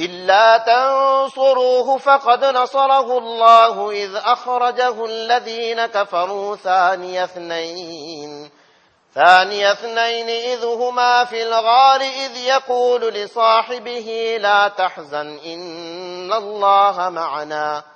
إلا تنصروه فقد نصره الله إذ أخرجه الذين كفروا ثاني اثنين. ثاني اثنين إذ هما في الغار إذ يقول لصاحبه لا تحزن إن الله معنا.